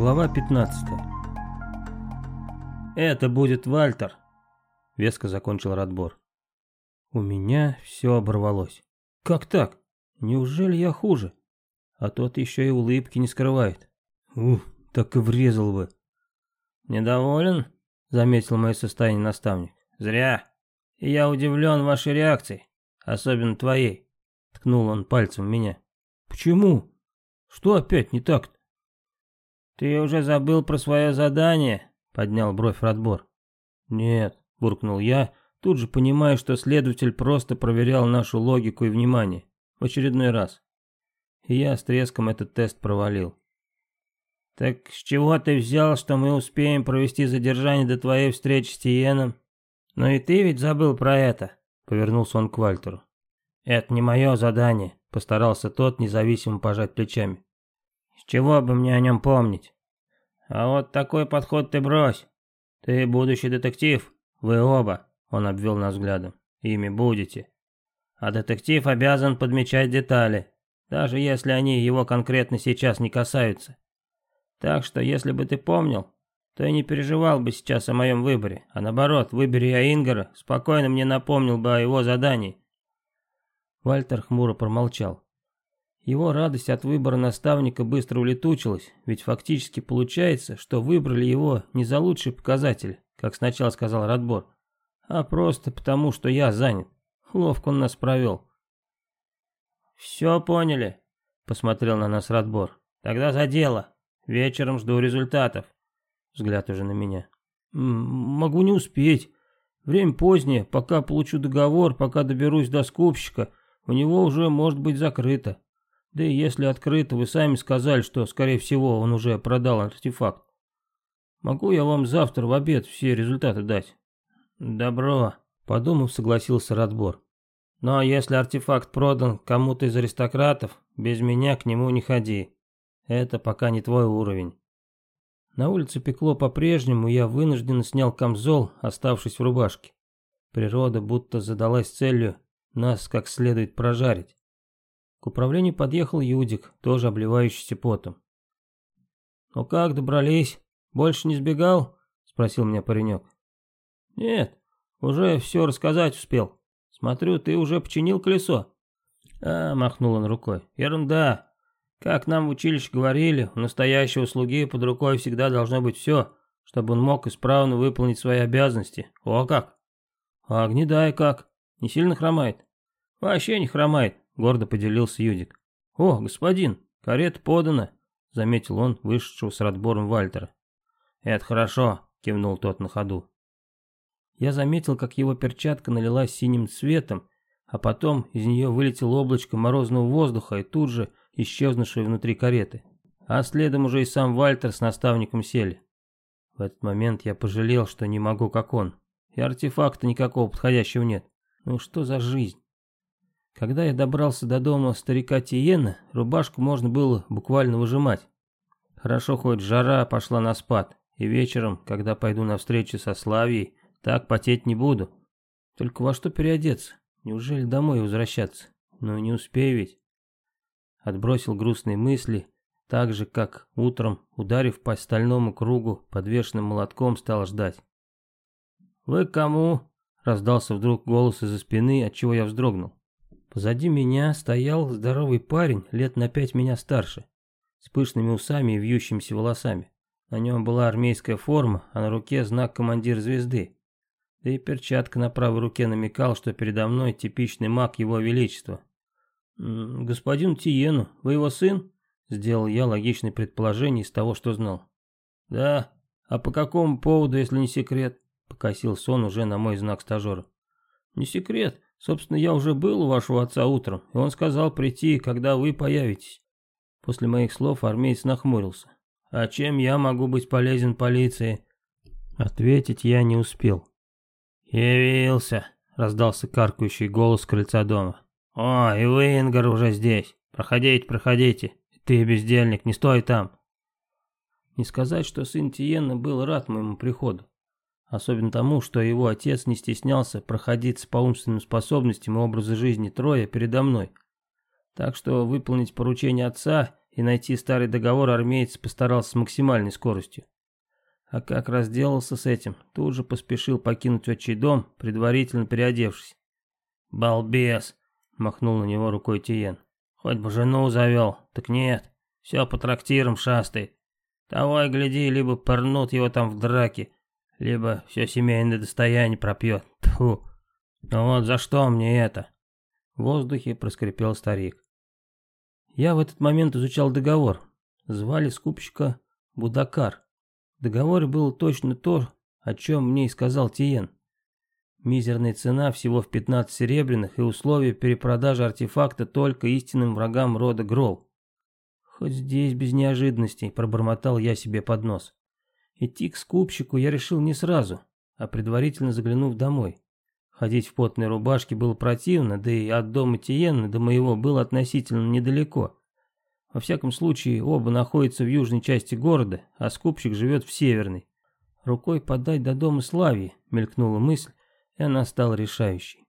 Глава 15 «Это будет Вальтер», — веско закончил Радбор. У меня все оборвалось. «Как так? Неужели я хуже?» А тот еще и улыбки не скрывает. Ух, так и врезал бы. «Недоволен?» — заметил мое состояние наставник. «Зря. Я удивлен вашей реакцией, особенно твоей», — ткнул он пальцем в меня. «Почему? Что опять не так-то?» «Ты уже забыл про свое задание?» — поднял бровь Радбор. «Нет», — буркнул я, тут же понимая, что следователь просто проверял нашу логику и внимание. В очередной раз. И я с треском этот тест провалил. «Так с чего ты взял, что мы успеем провести задержание до твоей встречи с Тиеном? Но и ты ведь забыл про это?» — повернулся он к Вальтеру. «Это не мое задание», — постарался тот независимо пожать плечами. С чего бы мне о нем помнить? А вот такой подход ты брось. Ты будущий детектив, вы оба, он обвел нас взглядом. Ими будете. А детектив обязан подмечать детали, даже если они его конкретно сейчас не касаются. Так что, если бы ты помнил, то и не переживал бы сейчас о моем выборе, а наоборот, выбери я Ингара, спокойно мне напомнил бы о его задании. Вальтер хмуро промолчал. Его радость от выбора наставника быстро улетучилась, ведь фактически получается, что выбрали его не за лучший показатель, как сначала сказал Радбор, а просто потому, что я занят. Ловко он нас провел. «Все поняли», — посмотрел на нас Радбор. «Тогда за дело. Вечером жду результатов». Взгляд уже на меня. «Могу не успеть. Время позднее, пока получу договор, пока доберусь до скупщика, у него уже может быть закрыто». Да и если открыто, вы сами сказали, что, скорее всего, он уже продал артефакт. Могу я вам завтра в обед все результаты дать? Добро, подумав, согласился Радбор. Но если артефакт продан кому-то из аристократов, без меня к нему не ходи. Это пока не твой уровень. На улице пекло по-прежнему, я вынужденно снял камзол, оставшись в рубашке. Природа будто задалась целью нас как следует прожарить. К управлению подъехал Юдик, тоже обливающийся потом. «Ну как, добрались? Больше не сбегал?» — спросил меня паренек. «Нет, уже все рассказать успел. Смотрю, ты уже починил колесо». «А», — махнул он рукой, — «ерунда. Как нам в училище говорили, у настоящего слуги под рукой всегда должно быть все, чтобы он мог исправно выполнить свои обязанности. О как!» «А гнедая как? Не сильно хромает?» «Вообще не хромает гордо поделился Юдик. «О, господин, карета подана», — заметил он вышедшего с радбором Вальтера. «Это хорошо», — кивнул тот на ходу. Я заметил, как его перчатка налилась синим цветом, а потом из нее вылетело облачко морозного воздуха и тут же исчезнувшее внутри кареты. А следом уже и сам Вальтер с наставником сели. В этот момент я пожалел, что не могу как он. И артефакта никакого подходящего нет. Ну что за жизнь? Когда я добрался до дома старика Тиена, рубашку можно было буквально выжимать. Хорошо хоть жара пошла на спад, и вечером, когда пойду на встречу со Славией, так потеть не буду. Только во что переодеться? Неужели домой возвращаться? Ну не успею ведь. Отбросил грустные мысли, так же, как утром, ударив по стальному кругу, подвешенным молотком, стал ждать. «Вы кому?» — раздался вдруг голос из-за спины, от чего я вздрогнул. Позади меня стоял здоровый парень, лет на пять меня старше, с пышными усами и вьющимися волосами. На нем была армейская форма, а на руке знак командир звезды. Да и перчатка на правой руке намекал, что передо мной типичный маг его величества. «Господин Тиену, вы его сын?» Сделал я логичное предположение из того, что знал. «Да, а по какому поводу, если не секрет?» Покосился он уже на мой знак стажера. «Не секрет. Собственно, я уже был у вашего отца утром, и он сказал прийти, когда вы появитесь. После моих слов армеец нахмурился. А чем я могу быть полезен полиции? Ответить я не успел. «Явился», — раздался каркающий голос крыльца дома. «О, и вы, Ингар, уже здесь. Проходите, проходите. Ты, бездельник, не стой там». Не сказать, что сын Тиена был рад моему приходу. Особенно тому, что его отец не стеснялся проходиться по умственным способностям и образу жизни Троя передо мной. Так что выполнить поручение отца и найти старый договор армеец постарался с максимальной скоростью. А как разделался с этим, тут же поспешил покинуть отчий дом, предварительно переодевшись. «Балбес!» — махнул на него рукой Тиен. «Хоть бы жену завел, так нет, все по трактирам шастает. Того гляди, либо порнут его там в драке, либо все семейное достояние пропьет. Тьфу! Ну вот за что мне это?» В воздухе проскрипел старик. Я в этот момент изучал договор. Звали скупщика Будакар. В договоре было точно то, о чем мне и сказал Тиен. Мизерная цена всего в 15 серебряных и условия перепродажи артефакта только истинным врагам рода Грол. Хоть здесь без неожиданностей, пробормотал я себе под нос. Идти к скупщику я решил не сразу, а предварительно заглянув домой. Ходить в потной рубашке было противно, да и от дома Тиенны до моего было относительно недалеко. Во всяком случае, оба находятся в южной части города, а скупщик живет в северной. Рукой подать до дома Славии, мелькнула мысль, и она стала решающей.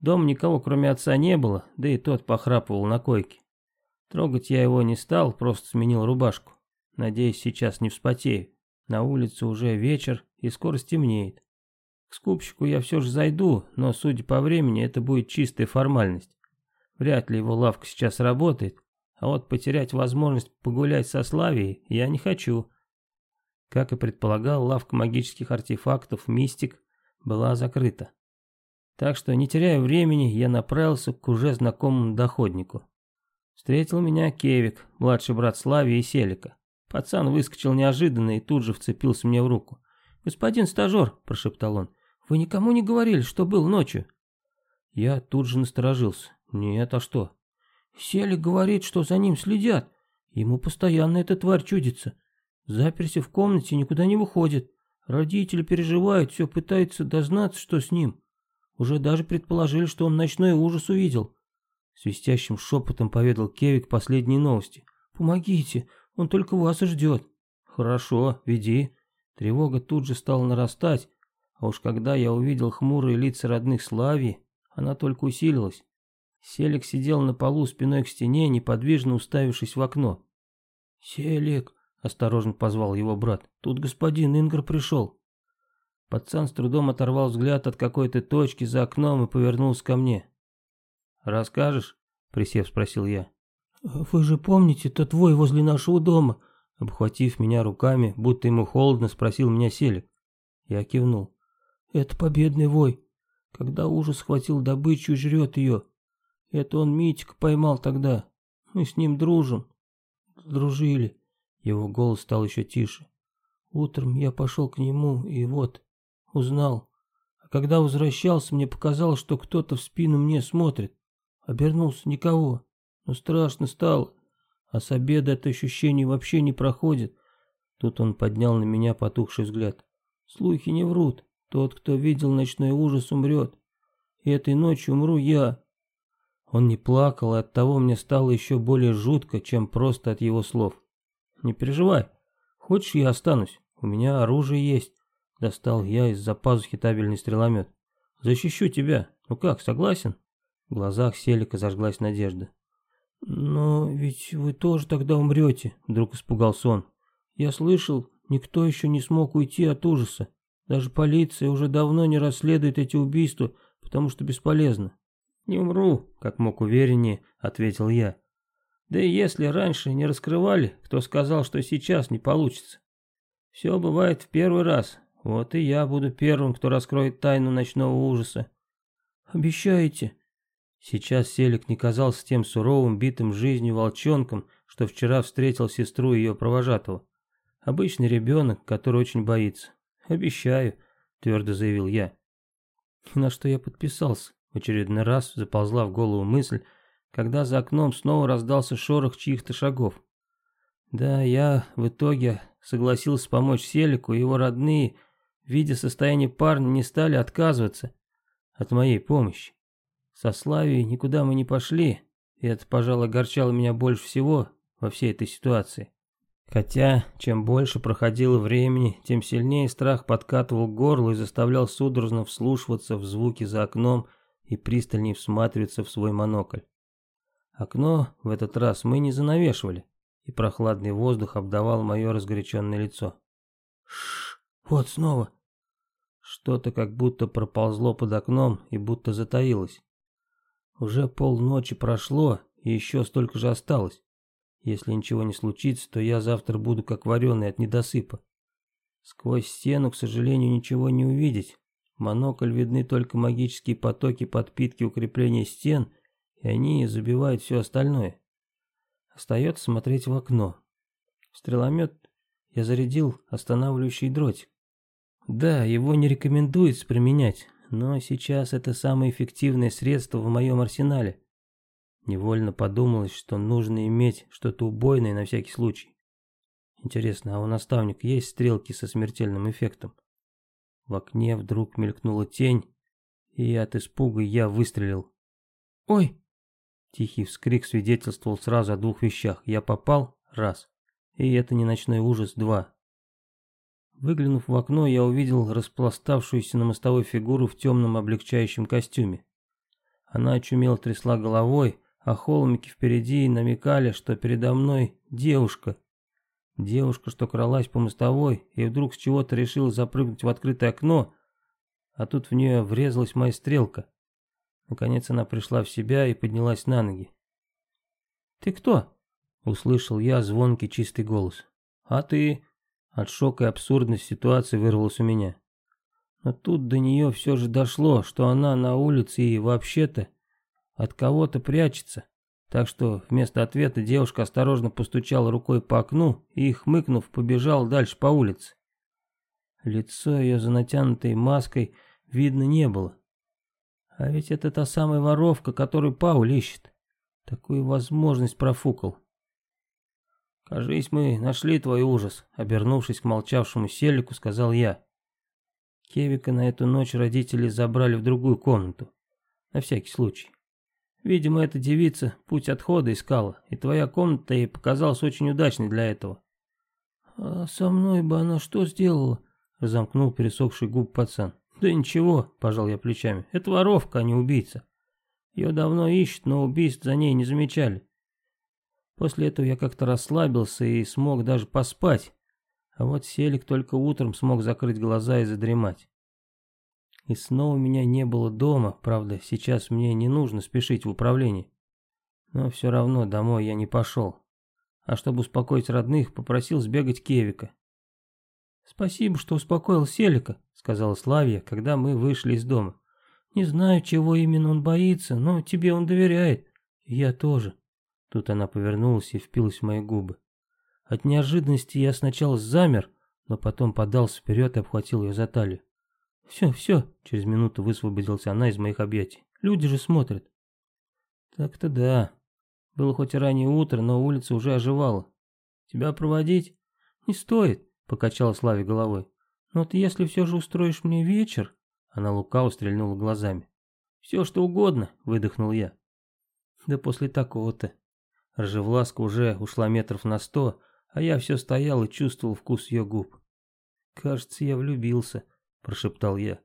Дома никого кроме отца не было, да и тот похрапывал на койке. Трогать я его не стал, просто сменил рубашку. Надеюсь, сейчас не вспотею. На улице уже вечер и скоро стемнеет. К скупщику я все же зайду, но, судя по времени, это будет чистая формальность. Вряд ли его лавка сейчас работает, а вот потерять возможность погулять со Славией я не хочу. Как и предполагал, лавка магических артефактов «Мистик» была закрыта. Так что, не теряя времени, я направился к уже знакомому доходнику. Встретил меня Кевик, младший брат Славии и Селика. Пацан выскочил неожиданно и тут же вцепился мне в руку. «Господин стажер», – прошептал он, – «вы никому не говорили, что был ночью?» Я тут же насторожился. «Нет, а что?» Селик говорит, что за ним следят. Ему постоянно эта тварь чудится. Заперся в комнате, никуда не выходит. Родители переживают, все пытаются дознаться, что с ним. Уже даже предположили, что он ночной ужас увидел. Свистящим шепотом поведал Кевик последние новости. «Помогите, он только вас и ждет». «Хорошо, веди». Тревога тут же стала нарастать, а уж когда я увидел хмурые лица родных Славии, она только усилилась. Селик сидел на полу спиной к стене, неподвижно уставившись в окно. «Селик», — осторожно позвал его брат, — «тут господин Ингр пришел». Пацан с трудом оторвал взгляд от какой-то точки за окном и повернулся ко мне. «Расскажешь?» — присев, спросил я. «Вы же помните тот твой возле нашего дома?» Обхватив меня руками, будто ему холодно, спросил меня Селик. Я кивнул. «Это победный вой. Когда ужас схватил добычу и жрет ее, это он Митик поймал тогда. Мы с ним дружим. Дружили. Его голос стал еще тише. Утром я пошел к нему и вот, узнал. А когда возвращался, мне показалось, что кто-то в спину мне смотрит. Обернулся никого. Но страшно стало. А с обеда это ощущение вообще не проходит. Тут он поднял на меня потухший взгляд. Слухи не врут. Тот, кто видел ночной ужас, умрет. И этой ночью умру я. Он не плакал, и оттого мне стало еще более жутко, чем просто от его слов. «Не переживай. Хочешь, я останусь? У меня оружие есть». Достал я из-за пазухи табельный стреломет. «Защищу тебя. Ну как, согласен?» В глазах Селика зажглась надежда. «Но ведь вы тоже тогда умрете», — вдруг испугался он. «Я слышал, никто еще не смог уйти от ужаса. Даже полиция уже давно не расследует эти убийства, потому что бесполезно. «Не умру», — как мог увереннее, ответил я. «Да и если раньше не раскрывали, кто сказал, что сейчас не получится? Все бывает в первый раз, вот и я буду первым, кто раскроет тайну ночного ужаса». «Обещаете?» Сейчас Селик не казался тем суровым, битым жизнью волчонком, что вчера встретил сестру ее провожатого. Обычный ребенок, который очень боится. «Обещаю», — твердо заявил я. И на что я подписался? В очередной раз заползла в голову мысль, когда за окном снова раздался шорох чьих-то шагов. Да, я в итоге согласился помочь Селику, и его родные, видя состояние парня, не стали отказываться от моей помощи. Со Славией никуда мы не пошли, и это, пожалуй, огорчало меня больше всего во всей этой ситуации. Хотя, чем больше проходило времени, тем сильнее страх подкатывал к горлу и заставлял судорожно вслушиваться в звуки за окном и пристальнее всматриваться в свой монокль. Окно в этот раз мы не занавешивали. и прохладный воздух обдавал мое разгоряченное лицо. Шш, вот снова. Что-то как будто проползло под окном и будто затаилось. Уже полночи прошло, и еще столько же осталось. Если ничего не случится, то я завтра буду как вареный от недосыпа. Сквозь стену, к сожалению, ничего не увидеть. монокль видны только магические потоки подпитки укрепления стен, и они забивают все остальное. Остается смотреть в окно. Стреломет я зарядил останавливающий дротик. Да, его не рекомендуется применять, но сейчас это самое эффективное средство в моем арсенале. Невольно подумалось, что нужно иметь что-то убойное на всякий случай. Интересно, а у наставника есть стрелки со смертельным эффектом? В окне вдруг мелькнула тень, и от испуга я выстрелил. «Ой!» Тихий вскрик свидетельствовал сразу о двух вещах. Я попал — раз, и это не ночной ужас — два. Выглянув в окно, я увидел распластавшуюся на мостовой фигуру в темном облегчающем костюме. Она очумело трясла головой, а холмики впереди намекали, что передо мной девушка. Девушка, что кралась по мостовой и вдруг с чего-то решила запрыгнуть в открытое окно, а тут в нее врезалась моя стрелка. Наконец она пришла в себя и поднялась на ноги. «Ты кто?» — услышал я звонкий чистый голос. «А ты?» От шока и абсурдности ситуации вырвалось у меня. Но тут до нее все же дошло, что она на улице и вообще-то от кого-то прячется. Так что вместо ответа девушка осторожно постучала рукой по окну и, хмыкнув, побежала дальше по улице. Лицо ее за натянутой маской видно не было. А ведь это та самая воровка, которую Пауль ищет. Такую возможность профукал. «Кажись, мы нашли твой ужас», — обернувшись к молчавшему Селику, сказал я. Кевика на эту ночь родители забрали в другую комнату. На всякий случай. Видимо, эта девица путь отхода искала, и твоя комната ей показалась очень удачной для этого. «А со мной бы она что сделала?» — разомкнул пересохший губ пацан. «Да ничего», — пожал я плечами, — «это воровка, а не убийца. Ее давно ищут, но убийств за ней не замечали. После этого я как-то расслабился и смог даже поспать, а вот Селик только утром смог закрыть глаза и задремать. И снова меня не было дома, правда, сейчас мне не нужно спешить в управление. Но все равно домой я не пошел. А чтобы успокоить родных, попросил сбегать Кевика. «Спасибо, что успокоил Селика», — сказала Славия, когда мы вышли из дома. «Не знаю, чего именно он боится, но тебе он доверяет. Я тоже». Тут она повернулась и впилась в мои губы. От неожиданности я сначала замер, но потом подался вперед и обхватил ее за талию. «Все, все», — через минуту высвободилась она из моих объятий. «Люди же смотрят». «Так-то да. Было хоть и раннее утро, но улица уже оживала. Тебя проводить?» «Не стоит», — покачала Славе головой. «Но вот если все же устроишь мне вечер...» Она лукаво стрельнула глазами. «Все, что угодно», — выдохнул я. «Да после такого-то...» Ржевласка уже ушла метров на сто, а я все стоял и чувствовал вкус ее губ. «Кажется, я влюбился», — прошептал я.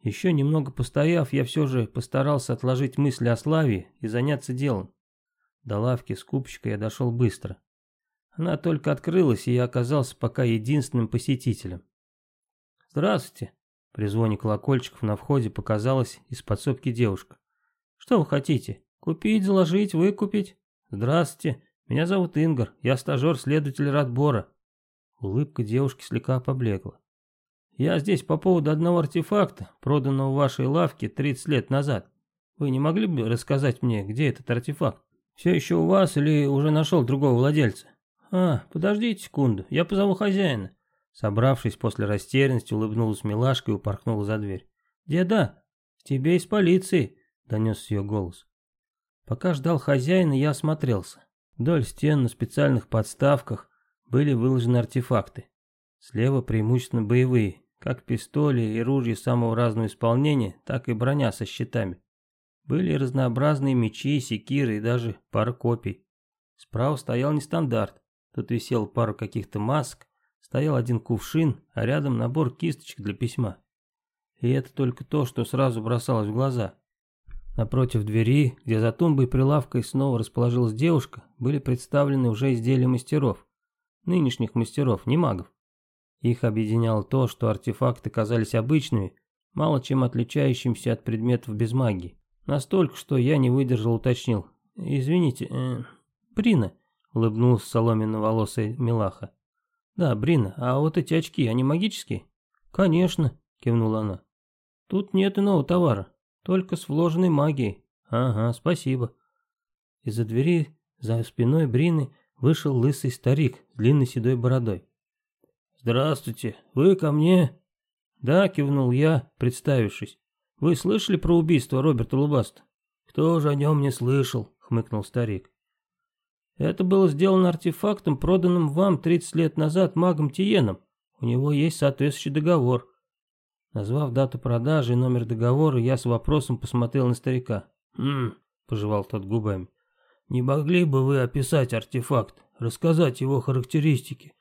Еще немного постояв, я все же постарался отложить мысли о славе и заняться делом. До лавки скупщика я дошел быстро. Она только открылась, и я оказался пока единственным посетителем. «Здравствуйте!» При звоне колокольчиков на входе показалась из подсобки девушка. «Что вы хотите? Купить, заложить, выкупить?» «Здравствуйте, меня зовут Ингар, я стажер-следователь Радбора». Улыбка девушки слегка поблекла. «Я здесь по поводу одного артефакта, проданного в вашей лавке 30 лет назад. Вы не могли бы рассказать мне, где этот артефакт? Все еще у вас или уже нашел другого владельца?» «А, подождите секунду, я позову хозяина». Собравшись после растерянности, улыбнулась милашка и упорхнула за дверь. «Деда, тебе из полиции», — донес ее голос. Пока ждал хозяина, я осмотрелся. Вдоль стен на специальных подставках были выложены артефакты. Слева преимущественно боевые, как пистоли и ружья самого разного исполнения, так и броня со щитами. Были разнообразные мечи, секиры и даже пара копий. Справа стоял нестандарт. Тут висел пару каких-то масок, стоял один кувшин, а рядом набор кисточек для письма. И это только то, что сразу бросалось в глаза. Напротив двери, где за тумбой и прилавкой снова расположилась девушка, были представлены уже изделия мастеров. Нынешних мастеров, не магов. Их объединяло то, что артефакты казались обычными, мало чем отличающимся от предметов без магии. Настолько, что я не выдержал, уточнил. «Извините, э, Брина», — улыбнулся соломенно-волосая Милаха. «Да, Брина, а вот эти очки, они магические?» «Конечно», — кивнула она. «Тут нет иного товара, только с вложенной магией». «Ага, спасибо». Из-за двери за спиной Брины вышел лысый старик с длинной седой бородой. «Здравствуйте, вы ко мне?» «Да», — кивнул я, представившись. «Вы слышали про убийство Роберта Лубаста?» «Кто же о нем не слышал?» — хмыкнул старик. «Это было сделано артефактом, проданным вам 30 лет назад магом Тиеном. У него есть соответствующий договор». Назвав дату продажи и номер договора, я с вопросом посмотрел на старика. «Хм», — пожевал тот губами. «Не могли бы вы описать артефакт, рассказать его характеристики?»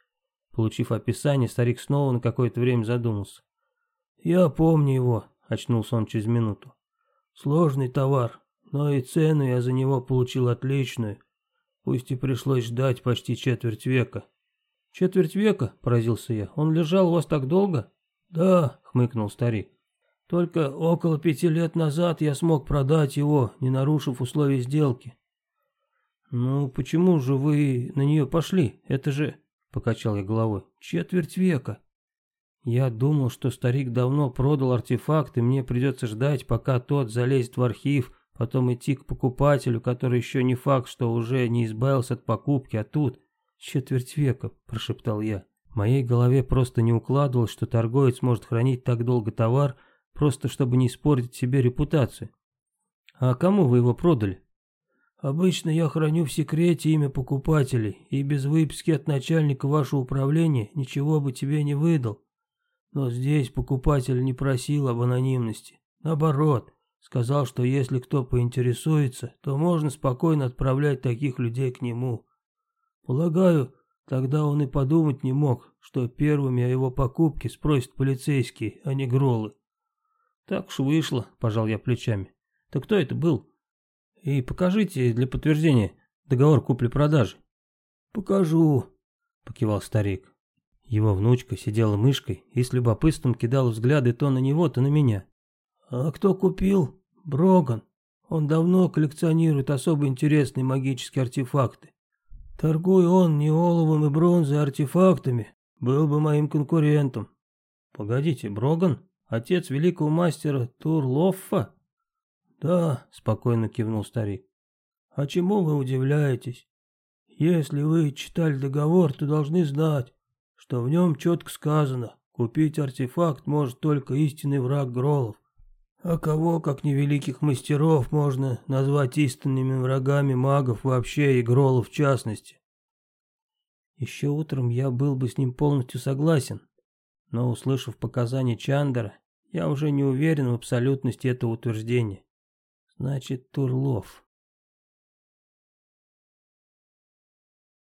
Получив описание, старик снова на какое-то время задумался. «Я помню его», — очнулся он через минуту. «Сложный товар, но и цену я за него получил отличную, пусть и пришлось ждать почти четверть века». «Четверть века?» — поразился я. «Он лежал у вас так долго?» «Да», — хмыкнул старик. «Только около пяти лет назад я смог продать его, не нарушив условий сделки». «Ну, почему же вы на нее пошли? Это же...» — покачал я головой. «Четверть века». Я думал, что старик давно продал артефакт, и мне придется ждать, пока тот залезет в архив, потом идти к покупателю, который еще не факт, что уже не избавился от покупки, а тут... «Четверть века», — прошептал я. Моей голове просто не укладывалось, что торговец может хранить так долго товар, просто чтобы не испортить себе репутацию. «А кому вы его продали?» «Обычно я храню в секрете имя покупателей, и без выписки от начальника вашего управления ничего бы тебе не выдал», но здесь покупатель не просил об анонимности. Наоборот, сказал, что если кто поинтересуется, то можно спокойно отправлять таких людей к нему. Полагаю, тогда он и подумать не мог, что первыми о его покупке спросят полицейские, а не гролы. Так уж вышло, пожал я плечами. Так кто это был? И покажите для подтверждения договор купли-продажи. Покажу, покивал старик. Его внучка сидела мышкой и с любопытством кидала взгляды то на него, то на меня. «А кто купил? Броган. Он давно коллекционирует особо интересные магические артефакты. Торгуя он не оловом и бронзой, а артефактами, был бы моим конкурентом». «Погодите, Броган? Отец великого мастера Турлоффа?» «Да», — спокойно кивнул старик. «А чему вы удивляетесь? Если вы читали договор, то должны знать, что в нем четко сказано, купить артефакт может только истинный враг Гролов. А кого, как невеликих мастеров, можно назвать истинными врагами магов вообще и Гролов в частности? Еще утром я был бы с ним полностью согласен, но, услышав показания Чандера, я уже не уверен в абсолютности этого утверждения. Значит, Турлов.